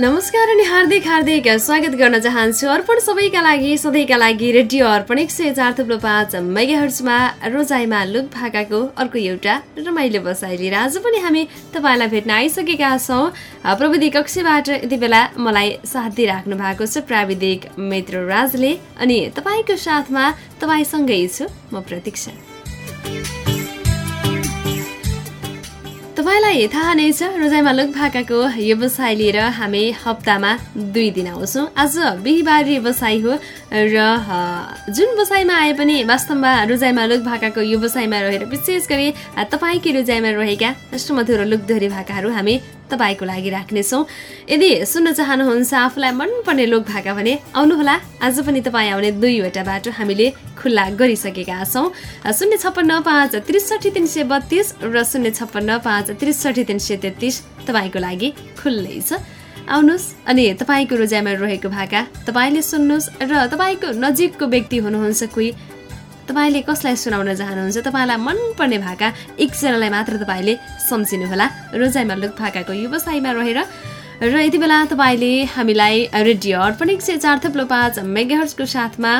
नमस्कार अनि हार्दिक हार्दिक स्वागत गर्न चाहन्छु अर्पण सबैका लागि सधैँका लागि रेडियो अर्पण एक सय चार थुप्रो पाँच मेगाहर्समा रोजाइमा लुक भाकाको अर्को एउटा रमाइलो बसाइ लिएर आज पनि हामी तपाईँलाई भेट्न आइसकेका छौँ। प्रविधि कक्षबाट यति बेला मलाई साथ दिइराख्नु भएको छ प्राविधिक मित्र राजले अनि तपाईँको साथमा तपाईँसँगै छु म प्रतीक्षा। तपाईँलाई थाहा नै छ रोजाइमा लुक भाकाको व्यवसाय लिएर हामी हप्तामा दुई दिन आउँछौँ। आज बिहिबार व्यवसाय हो र जुन बसाइमा आए पनि वास्तवमा रोजाइमा लुक भाकाको व्यवसायमा रहेर विशेष गरी तपाईँकै रोजाइमा रहेका अष्टमधुर लुकधोरी भाकाहरू हामी तपाईँको लागि राख्नेछौँ। यदि सुन्न चाहनुहुन्छ आफूलाई मनपर्ने लोक भाका भने आउनुहोला। आज पनि तपाईँ आउने दुईवटा बाटो हामीले खुल्ला गरिसकेका छौँ। शून्य छप्पन्न पाँच त्रिसठी तिन सय बत्तिस र शून्य छप्पन्न पाँच त्रिसठी तिन सय तेत्तिस तपाईँको लागि खुल्लै छ। आउनुहोस् अनि तपाईँको रोजाइमा रहेको भाका तपाईँले सुन्नुहोस् र तपाईँको नजिकको व्यक्ति हुनुहुन्छ कोही तपाईँले कसलाई सुनाउन चाहनुहुन्छ तपाईँलाई मनपर्ने भाका एकजनालाई मात्र तपाईँले सम्झिनुहोला। रोजाइमा लुक भाकाको व्यवसायमा रहेर र यति बेला तपाईँले हामीलाई रेडियो अर्पण एक सय चार थप्लो पाँच मेगाहर्सको साथमा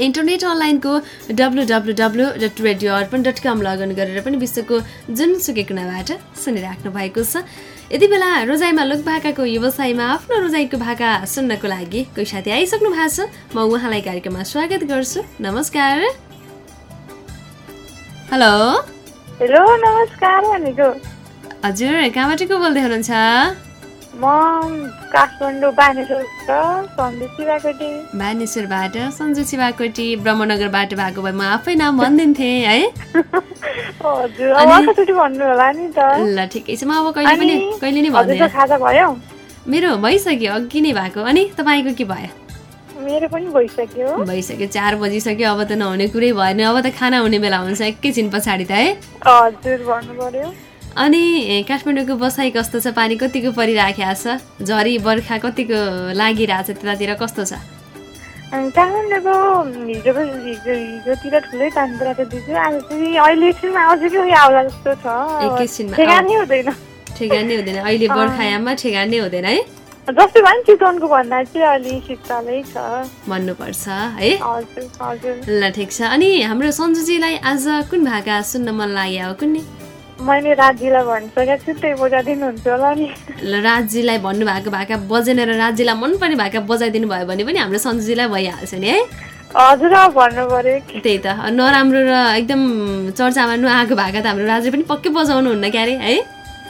इन्टरनेट अनलाइनको W W W dot radio Arpan dot com login गरेर पनि विश्वको जुनसुकै कुनाबाट सुनिराख्नु भएको छ। यति बेला रोजाइमा लोक भाकाको व्यवसायमा आफ्नो रोजाइको भाका सुन्नको लागि कोही साथी आइसक्नु भएको छ। म उहाँलाई कार्यक्रममा स्वागत गर्छु। नमस्कार। हेलो। हेलो नमस्कार हजुर कहाँबाट को बोल्दै हुनुहुन्छ? म काठमाडौँ बानेश्वरबाट सन्जु शिवाकोटी ब्रह्मनगरबाट भएको भए म आफै नाम भनिदिन्थेँ है? ल ठिकै छ। म अब कहिले पनि कहिले नै भन्दैन। मेरो भइसक्यो अघि नै भएको। अनि तपाईँको के भयो? मेरो पनि भइसक्यो। भइसक्यो चार बजिसक्यो। अब त नहुने कुरै भएन। अब त खाना हुने बेला हुन्छ एकैछिन पछाडि त है? हजुर भन्नु पर्यो। अनि काठमाडौँको बसाइ कस्तो छ? पानी कतिको परिराखेको छ? झरी बर्खा कतिको लागिरहेछ? त्यतातिर कस्तो छ? काठमाडौँको हिजो हिजो हिजोतिर ठुलै टेम्परेचर दिन्छु आज चाहिँ अहिले एकछिनमा कि उयो आउला जस्तो छ। एकैछिनमा ठेगानै हुँदैन। ठेगान नै हुँदैन। अहिले बर्खायाममा ठेगान नै हुँदैन है? जस्तो भए पनि चितवनको भन्दा चाहिँ अलि शीतलै छ। भन्नुपर्छ है? हजुर हजुर। ल ठिक छ। अनि हाम्रो सन्जुजीलाई आज कुन भाका सुन्न मन लाग्यो? हो कुन्नी? मैले राज्यलाई भनिसकेको छु त्यही बजाइदिनुहुन्छ होला नि। ल राज्यलाई भन्नुभएको भाका बजेन र राज्यलाई मनपर्ने भाका बजाइदिनु भयो भने पनि हाम्रो सन्जुजीलाई भइहाल्छ नि है? हजुर भन्नु पर्यो कि। त्यही त नराम्रो र एकदम चर्चामा नआएको भाका त हाम्रो राज्य पनि पक्कै बजाउनुहुन्न क्यारे है?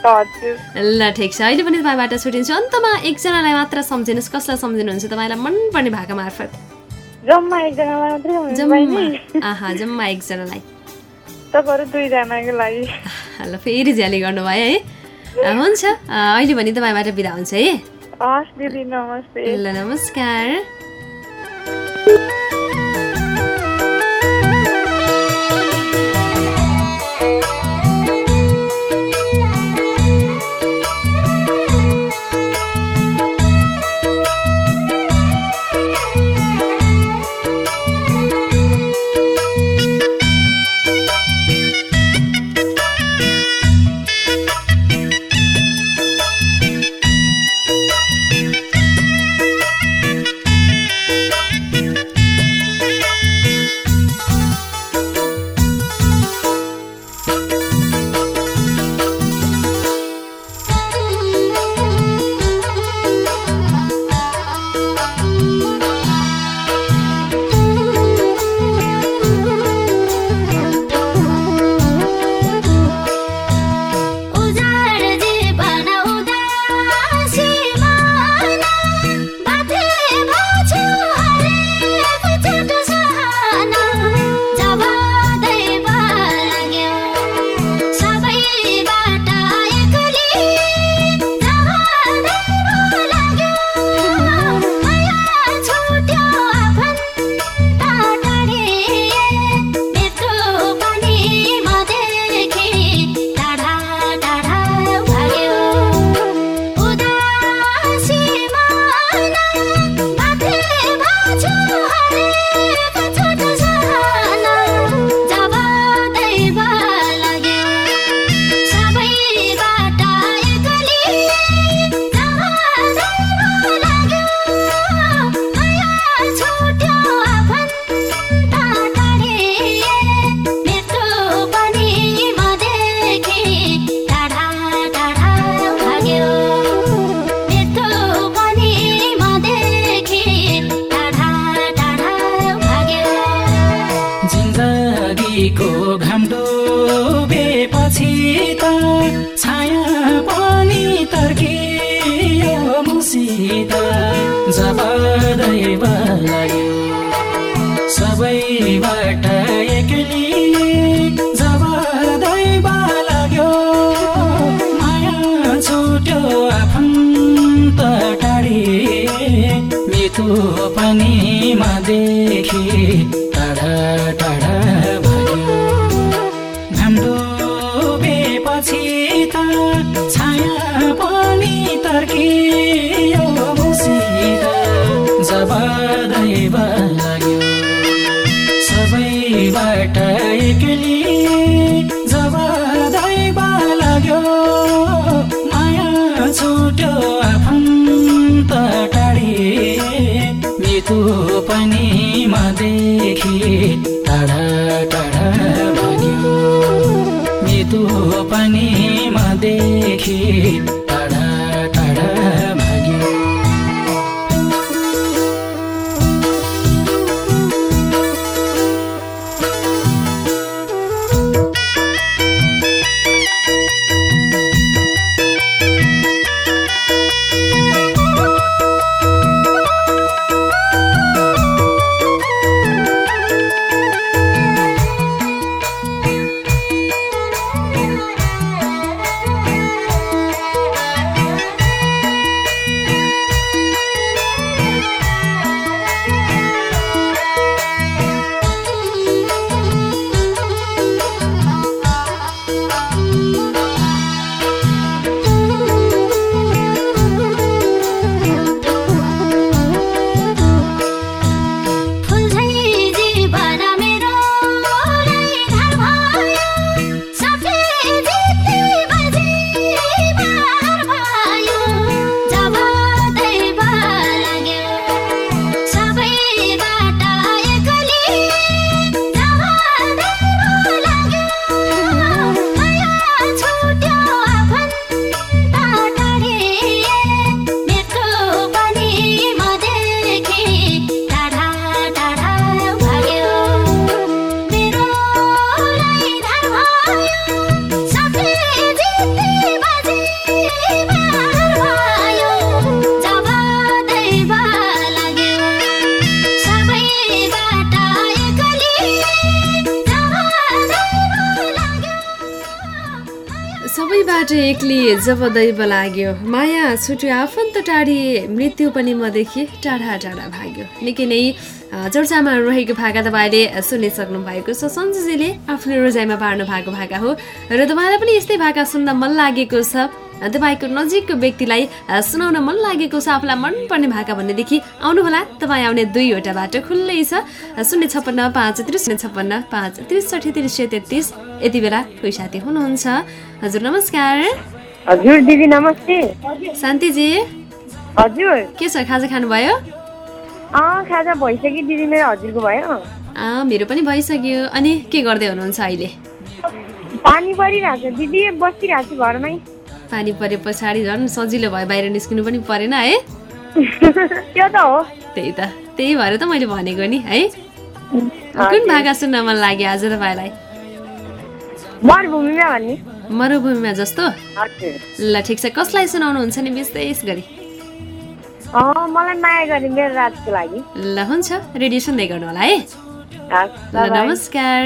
ल ठिक छ। अहिले पनि तपाईँबाट छुटिन्छु। अन्तमा एकजनालाई मात्र सम्झिनुहोस् कसलाई सम्झिनुहुन्छ तपाईँलाई मनपर्ने भाका मार्फत? जम्मा एकजनालाई। तपाईँहरू दुईजनाको लागि। ल फेरि झ्याली गर्नुभयो है। हुन्छ। अहिले भने तपाईँबाट बिदा हुन्छ है। हस् दिदी नमस्ते। ल नमस्कार। देखि टाढा टाढा भाग्यो मिठो पनि म देखि सबैबाट एक्लै जब दैव लाग्यो। माया छुट्यो आफन्त टाढी मृत्यु पनि मदेखि टाढा टाढा भाग्यो। निकै नै चर्चामा रहेको भाका तपाईँले सुनिसक्नु भएको छ। सन्जुजीले आफ्नो रोजाइमा पार्नु भएको भाका हो। र तपाईँलाई पनि यस्तै भाका सुन्न मन लागेको छ। तपाईँको नजिकको व्यक्तिलाई सुनाउन मन लागेको छ आफूलाई मनपर्ने भाका भन्नेदेखि आउनुहोला। तपाईँ आउने दुईवटा बाटो खुल्लै छ। शून्य छप्पन्न पाँच त्रिस शून्य छप्पन्न पाँच त्रिसठी त्रिस सय तेत्तिस यति बेला कोही साथी हुनुहुन्छ। हजुर नमस्कार। हजुर दिदी नमस्ते। शान्तिजी। हजुर। के छ खाजा खानुभयो? खाजा भइसक्यो दिदी मेरो हजुरको भयो। मेरो पनि भइसक्यो। अनि के गर्दै हुनुहुन्छ अहिले? पानी परिरहेको छ। दिदी बसिरहेको छु घरमै। पानी परे पछाडि झन् सजिलो भयो बाहिर निस्किनु पनि परेन है। त्यो त हो। त्यही त त्यही भएर त मैले भनेको नि है। कुन भाका सुन्न मन लाग्यो आज तपाईँलाई मरुभूमिमा जस्तो? ल ठिक छ। कसलाई सुनाउनुहुन्छ नि विशेष गरी? अँ मलाई माया गर्ने मेरो रातको लागि। ल हुन्छ। रेडियो सुन्दै गर्नु होला है। ल। नमस्कार।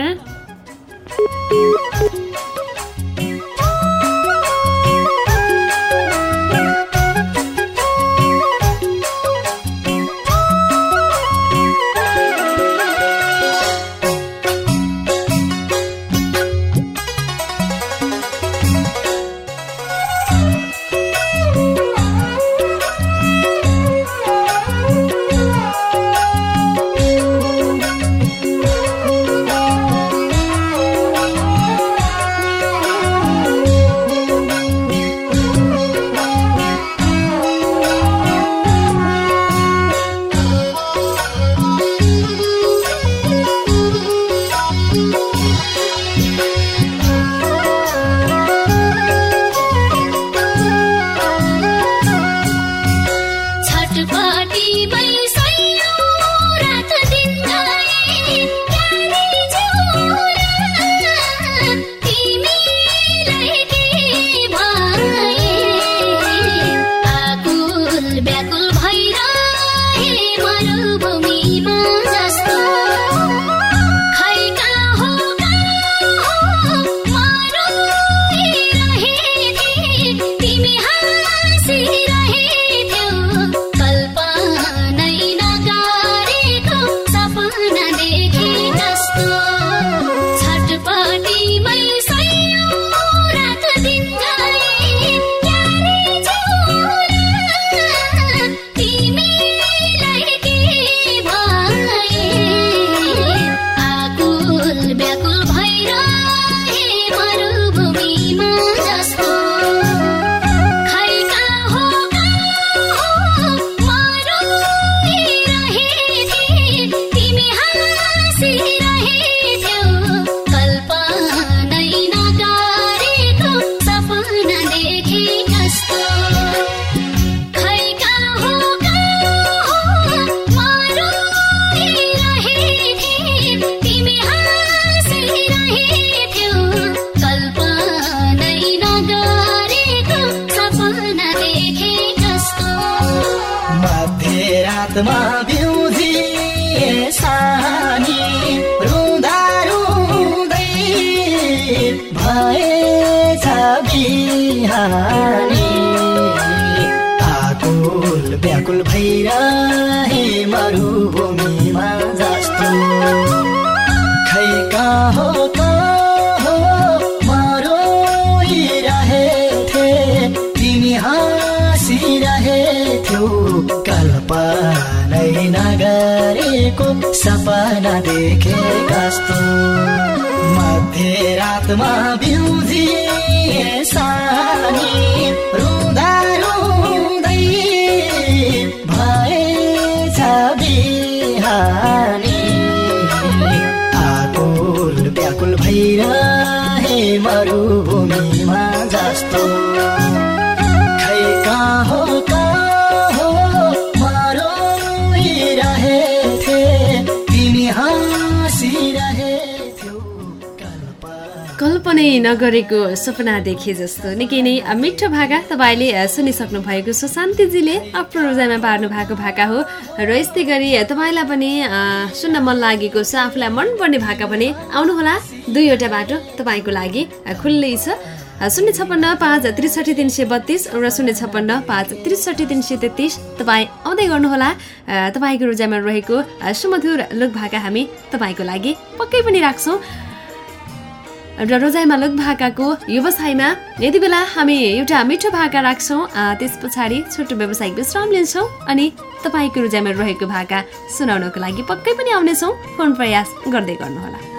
व्याकुल भइरहे मरुभूमिमा जस्तो खै कहाँ हो हो मरोइरहेथे तिमी हाँसिरहेथ्यौ कल्पनै नगरेको सपना देखे कस्तो मध्यरातमा बिउजी सानी बिहानी आकुल व्याकुल भइरहे मरुभूमिमा जस्तो। कल्पनै नगरेको सपना देखे जस्तो। निकै नै मिठो भाका तपाईँले सुनिसक्नु भएको छ। शान्तिजीले आफ्नो रोजाइमा पार्नु भएको भाका हो। र यस्तै गरी तपाईँलाई पनि सुन्न मन लागेको छ आफूलाई मनपर्ने भाका पनि आउनुहोला। दुईवटा बाटो तपाईँको लागि खुल्लै छ। शून्य छप्पन्न पाँच त्रिसठी तिन सय बत्तिस र शून्य छप्पन्न पाँच त्रिसठी तिन सय तेत्तिस। तपाईँ आउँदै गर्नुहोला। तपाईँको रोजाइमा रहेको सुमधुर लोक भाका हामी तपाईँको लागि पक्कै पनि राख्छौँ। र रोजाइमा लोक भाकाको व्यवसायमा यति बेला हामी एउटा मिठो भाका राख्छौँ। त्यस पछाडि छोटो व्यावसायिक विश्राम लिन्छौँ अनि तपाईँको रोजाइमा रहेको भाका सुनाउनको लागि पक्कै पनि आउनेछौँ। फोन प्रयास गर्दै गर्नुहोला।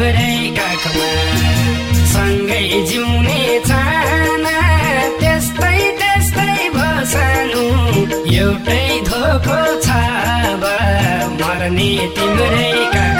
काखमा सँगै जिउने चाहना त्यस्तै त्यस्तै भसानु। एउटै धोको छ मर्ने तिम्रै काखमा।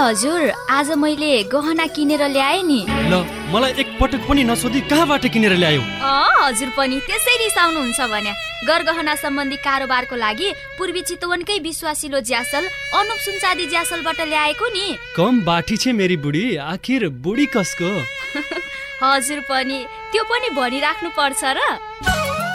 हजुर आज मैले गहना किनेर ल्याएँ नि। ल मलाई एकपटक पनि नसोधी कहाँबाट किनेर ल्यायो? हजुर पनि त्यसै रिसाउनुहुन्छ भने। गरगहना सम्बन्धी कारोबारको लागि पूर्वी चितवनकै विश्वासिलो ज्यासल अनुप सुनचादी ज्यासलबाट ल्याएको नि। कम बाठी छे मेरी बुढी आखिर बुढी कसको? हजुर पनि त्यो पनि भनिराख्नु पर्छ र।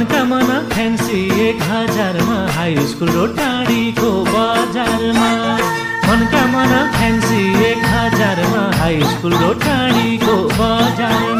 मनका मना फ्यान्सी एक हजारमा हाई स्कुल र टाढीको बजारमा। मनका मना फ्यान्सी एक हजारमा हाई स्कुल र टाढीको बजारमा।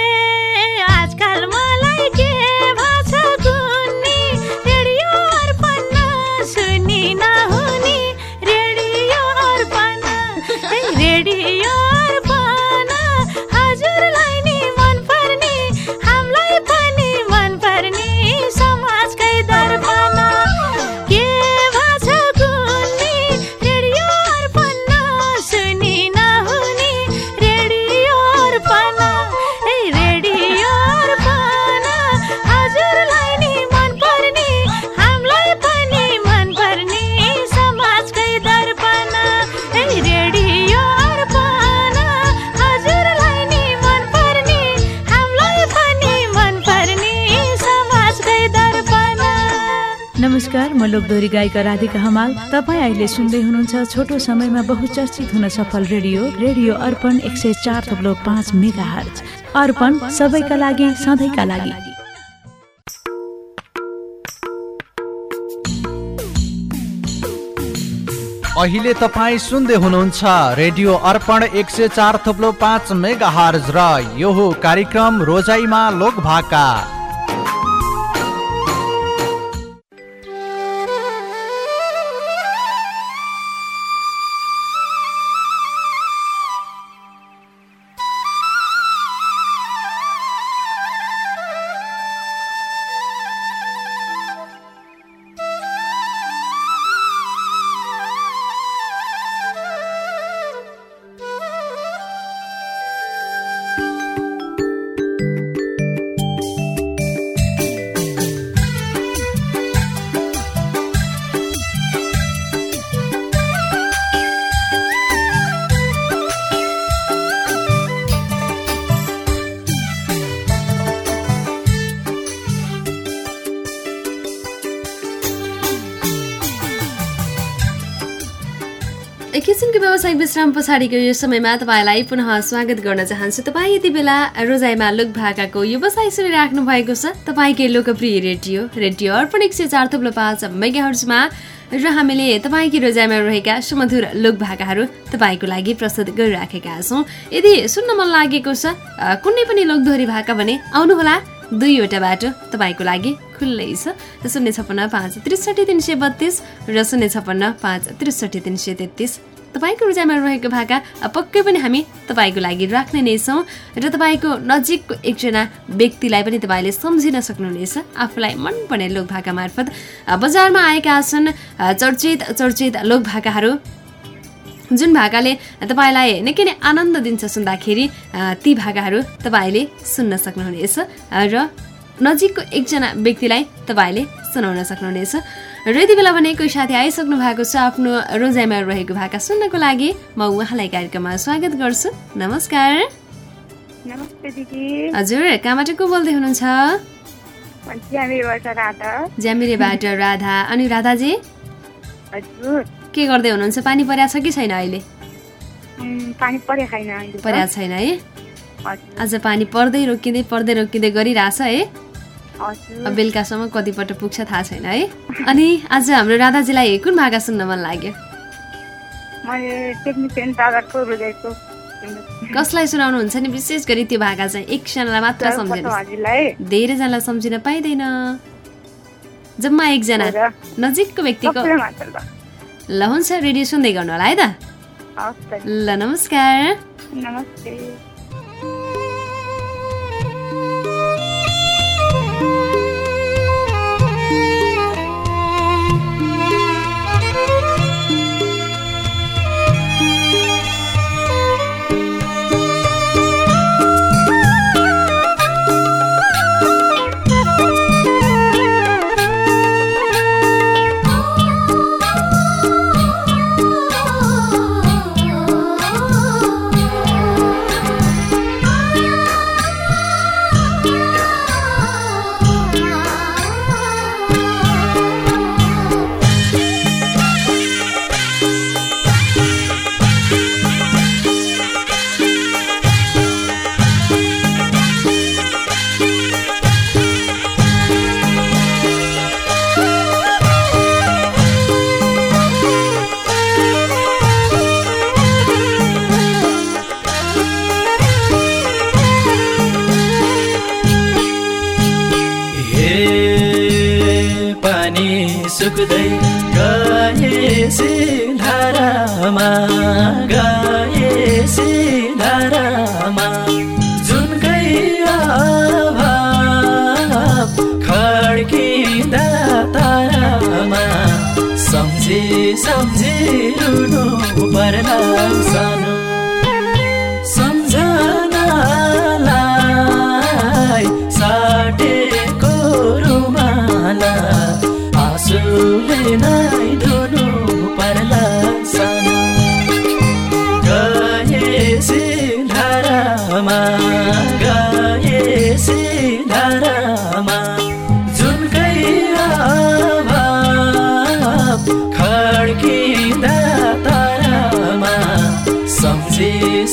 गायिका राधिका हमाल तपाईँ अहिले सुन्दै हुनुहुन्छ छोटो समयमा बहुचर्चित हुन सफल रेडियो रेडियो अर्पण एक सय चार थप्लो पाँच मेगा हर्ज अर्पण सबैका लागि सधैँका लागि। अहिले तपाईँ सुन्दै हुनुहुन्छ रेडियो अर्पण एक सय चार थप्लो पाँच मेगा हर्ज र यो कार्यक्रम रोजाइमा लोक व्यावसायिक विश्राम पछाडिको यो समयमा तपाईँलाई पुनः स्वागत गर्न चाहन्छु। तपाईँ यति बेला रोजाइमा लुक भाकाको व्यवसाय सुनिराख्नु भएको छ। तपाईँकै लोकप्रिय रेडियो रेडियो अर्पण एक सय चार थुप्रो पाँच मेगाहर्जमा र हामीले तपाईँकै रोजाइमा रहेका सुमधुर लोक भाकाहरू तपाईँको लागि प्रस्तुत गरिराखेका छौँ। यदि सुन्न मन लागेको छ कुनै पनि लोकदोहोरी भाका भने आउनुहोला। दुईवटा बाटो तपाईँको लागि खुल्लै छ। शून्य छप्पन्न पाँच त्रिसठी तिन सय बत्तिस र शून्य छप्पन्न पाँच त्रिसठी तिन सय तेत्तिस। तपाईँको रुचाइमा रहेको भाका पक्कै पनि हामी तपाईँको लागि राख्ने नै छौँ र तपाईँको नजिकको एकजना व्यक्तिलाई पनि तपाईँले सम्झिन सक्नुहुनेछ। आफूलाई मनपर्ने लोक भाका मार्फत बजारमा आएका छन् चर्चित चर्चित लोक भाकाहरू जुन भाकाले तपाईँलाई निकै नै आनन्द दिन्छ सुन्दाखेरि ती भाकाहरू तपाईँले सुन्न सक्नुहुनेछ र नजिकको एकजना व्यक्तिलाई तपाईँले सुनाउन सक्नुहुनेछ। र यति बेला भने कोही साथी आइसक्नु भएको छ आफ्नो रोजाइमा रहेको भाका सुन्नको लागि म उहाँलाई कार्यक्रममा स्वागत गर्छु। नमस्कार। हजुर कहाँबाट को बोल्दै हुनुहुन्छ? ज्यामिरेबाट राधा। अनि राधाजी? के गर्दै हुनुहुन्छ? पानी परेको छ कि छैन अहिले? छैन। परेको है? आज पानी पर्दै रोकिँदै पर्दै रोकिँदै गरिरहेछ है? बेलुकासम्म कतिपल्ट पुग्छ थाहा छैन है। अनि आज हाम्रो राधाजीलाई कुन भाका सुन्न मन लाग्यो। कसलाई सुनाउनुहुन्छ नि? विशेष गरी त्यो भाका चाहिँ एकजनालाई मात्र सम्झिनु। धेरैजनालाई सम्झिन पाइँदैन। जम्मा एकजना नजिकको व्यक्तिको ल। हुन्छ रेडियो सुन्दै गर्नु होला है त। ल नमस्कार। नमस्ते।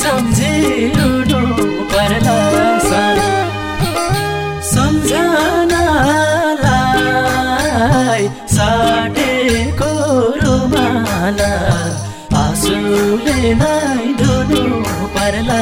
सम्झी रुनु पर्ला सम्झनालाई साटेको रुमाला आँसुले नै धुनु पर्ला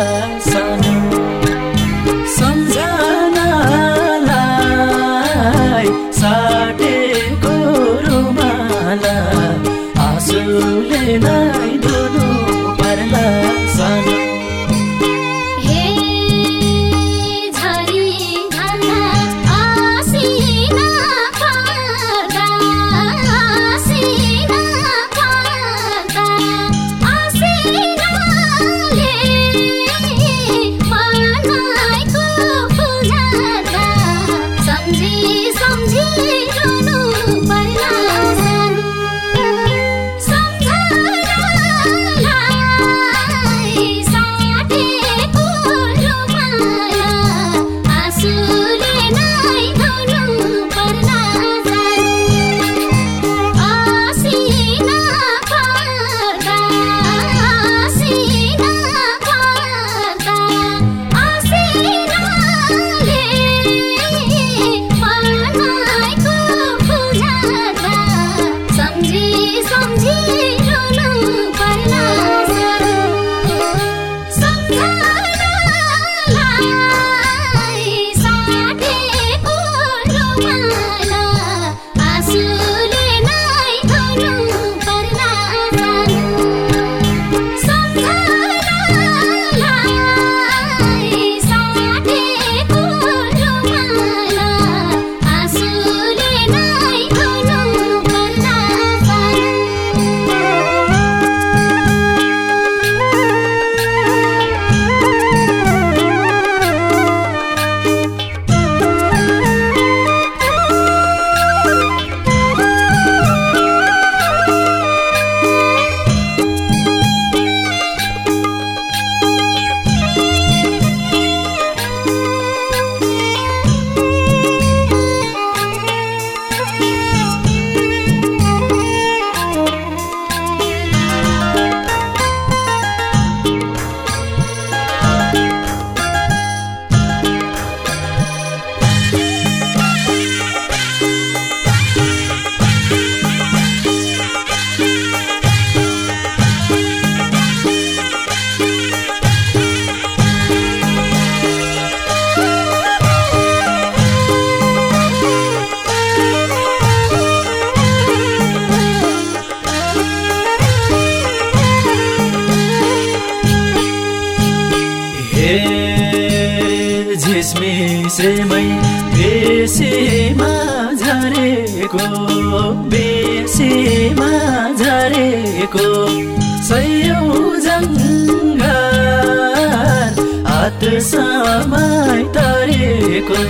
तरेको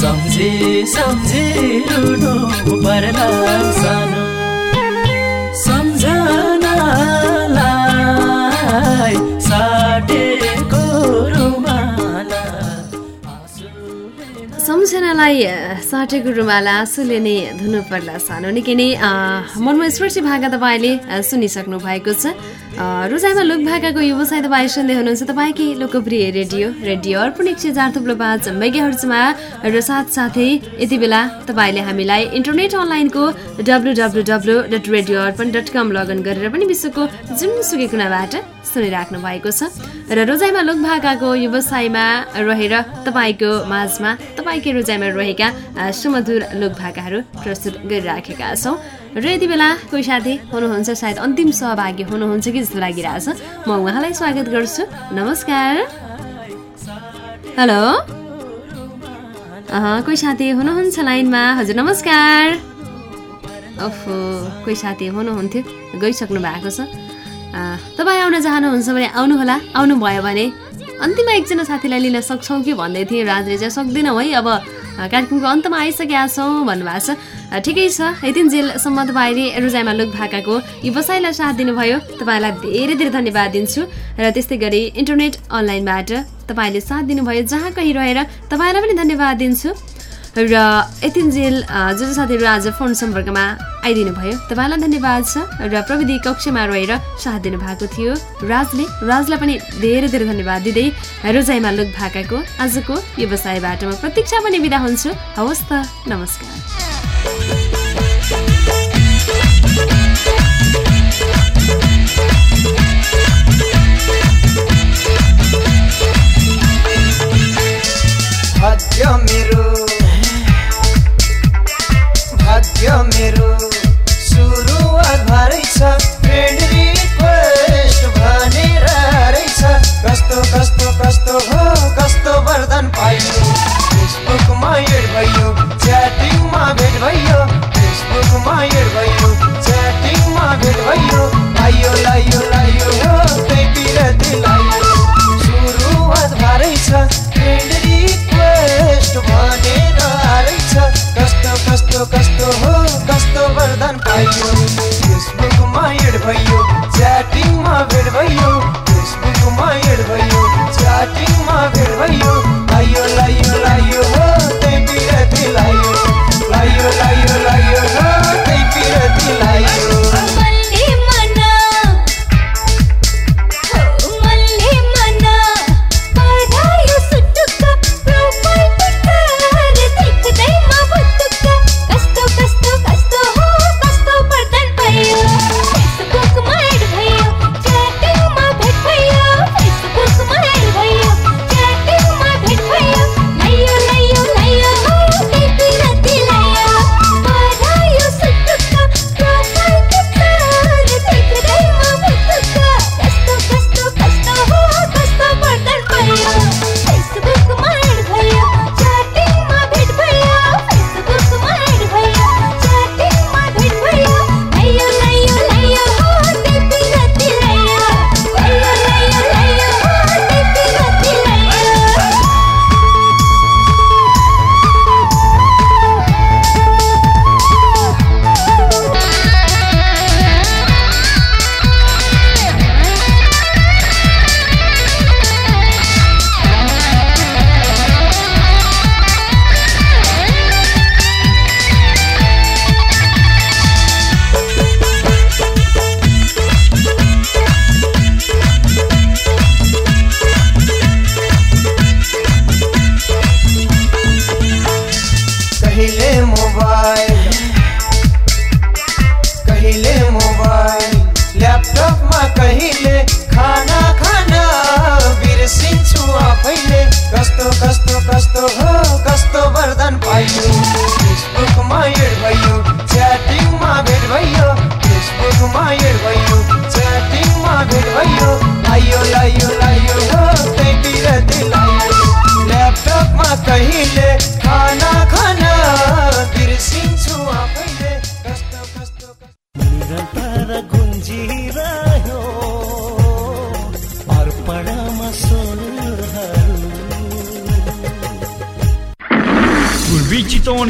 सम्झे सम्झे रुनु पर्ला सानो सम्झनालाई साटेको रुमाला सम्झनालाई आँसुले नै धुनु पर्ला सानो। निकै नै मनमा स्पर्शी भाका तपाईँले सुनिसक्नु भएको छ। रोजाइमा लोक भाकाको व्यवसाय तपाईँ सुन्दै हुनुहुन्छ। तपाईँकै लोकप्रिय रेडियो रेडियो अर्पण एक सय चार थुप्रो पाँच मेगाहर्जमा र साथसाथै यति बेला तपाईँले हामीलाई इन्टरनेट अनलाइनको W W W dot radio Arpan dot com login गरेर पनि विश्वको जुनसुकै कुनाबाट सुनिराख्नु भएको छ। र रोजाइमा लोक भाकाको व्यवसायमा रहेर तपाईँको माझमा तपाईँकै रोजाइमा रहेका सुमधुर लोक भाकाहरू प्रस्तुत गरिराखेका छौँ। र यति बेला कोही साथी हुनुहुन्छ सायद अन्तिम सहभागी हुनुहुन्छ कि जस्तो लागिरहेछ। म उहाँलाई स्वागत गर्छु। नमस्कार। हेलो। कोही साथी हुनुहुन्छ लाइनमा? हजुर नमस्कार। ओहो कोही साथी हुनुहुन्थ्यो। गइसक्नु भएको छ। तपाईँ आउन चाहनुहुन्छ भने आउनुहोला। आउनुभयो भने अन्तिममा एकजना साथीलाई लिन सक्छौँ कि भन्दै थिएँ। राजले चाहिँ सक्दैनौँ है। अब कार्यक्रमको अन्तमा आइसकेका छौँ भन्नुभएको छ। ठिकै छ यतिन्जेलसम्म तपाईँले रोजाइमा लोक भाकाको व्यवसायलाई साथ दिनुभयो। तपाईँलाई धेरै धेरै धन्यवाद दिन्छु र त्यस्तै गरी इन्टरनेट अनलाइनबाट तपाईँले साथ दिनुभयो। जहाँ कहीँ रहेर तपाईँलाई पनि धन्यवाद दिन्छु। र यतिन्जेल जो जो साथीहरू आज फोन सम्पर्कमा आइदिनु भयो तपाईँलाई धन्यवाद छ र प्रविधि कक्षमा रहेर साथ दिनुभएको थियो। राजले राजलाई पनि धेरै धेरै धन्यवाद दिँदै रोजाइमा लोक भाकाको आजको व्यवसायबाट म प्रतीक्षा पनि बिदा हुन्छु। हवस् त नमस्कार। मेरो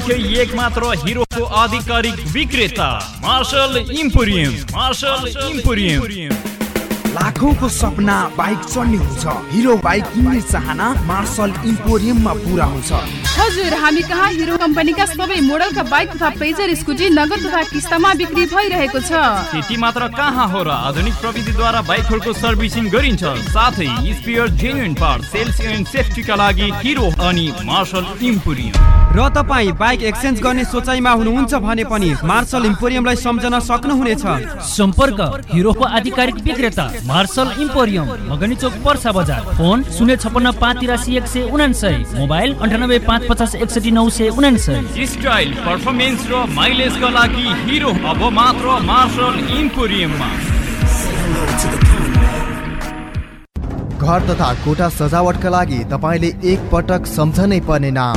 चितवनकै एक मात्र हिरोको आधिकारिक विक्रेता मार्शल इम्पोरियम मार्शल इम्पोरियम लाखौंको सपना बाइक चढ्ने हुन्छ। हिरो बाइक किन्ने चाहना मार्शल इम्पोरियममा पुरा हुन्छ। हजुर हामी कहाँ हिरो कम्पनीका सबै मोडलका बाइक तथा प्लेजर स्कुटी नगद तथा किस्तामा बिक्री भइरहेको छ। त्यति मात्र कहाँ हो र आधुनिक प्रविधिद्वारा बाइकहरूको सर्भिसिङ गरिन्छ साथै spare genuine part sales and सेफ्टीका लागि हिरो अनि मार्शल इम्पोरियम र तपाईँ बाइक एक्सचेन्ज गर्ने सोचाइमा हुनुहुन्छ भने पनि मार्शल इम्पोरियमलाई सम्झन सक्नुहुनेछ। सम्पर्क हिरोको आधिकारिक विक्रेता मार्शल इम्पोरियम मगनी चोक पर्सा बजार। फोन शून्य छपन्न पाँच तिरासी एक सय उनासय मोबाइल अन्ठानब्बे पाँच पचास एकसठी नौ सय उनासय स्टाइल पर्फर्मेन्स र माइलेजका लागि हिरो अब मात्र मार्शल इम्पोरियममा। घर तथा कोठा सजावटका लागि तपाईँले एक पटक सम्झनै पर्ने नाम।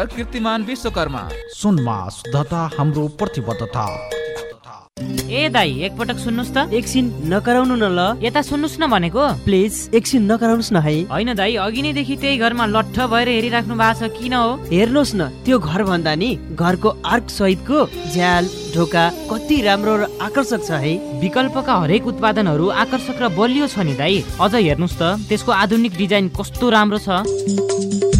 कीर्तिमान विश्वकर्मा सुनमा शुद्धता हाम्रो प्रतिबद्धता ए दाई एकपटक सुन्नुहोस् त एकछिन नकराउनु न ल यता सुन्नुहोस् न भनेको प्लिज एकछिन नकराउनुहोस् न है होइन दाई अघि नैदेखि त्यही घरमा लट्ठ भएर हेरिराख्नु भएको छ किन हो हेर्नुहोस् न त्यो घर भन्दा नि घरको आर्क सहितको झ्याल ढोका कति राम्रो र आकर्षक छ है विकल्पका हरेक उत्पादनहरू आकर्षक र बलियो छ नि दाई अझ हेर्नुहोस् त त्यसको आधुनिक डिजाइन कस्तो राम्रो छ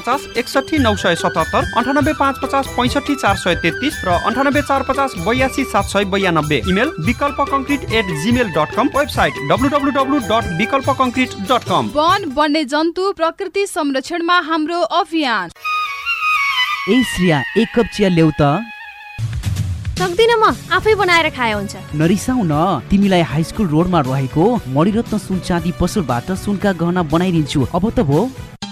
पचास एकसठी नौ सय सतहत्तर अन्ठानब्बे पाँच पचास पैँसठी चार सय तेत्तिस र अन्ठानब्बे चार पचास बयासी सात सय बयानब्बे। Email Vikalpa concrete at Gmail dot com website W W W dot Vikalpa concrete dot com वन वन्य जन्तु प्रकृति संरक्षणमा हाम्रो अभियान। ए श्रिया एक कप चिया ल्याउ त। सक्दिनँ म आफै बनाएर खाए हुन्छ। नरिसाउ न तिमीलाई हाई स्कुल रोडमा रहेको मणिरत्न सुन चाँदी पसलबाट सुनका गहना बनाइदिन्छु। अब त भो।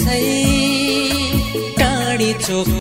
भाइ सम्झनु सै टाढी चोक